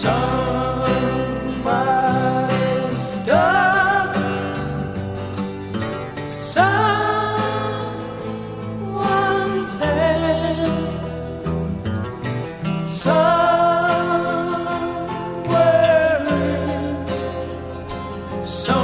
Somebody's dog, Someone's hand. Somewhere in. Somewhere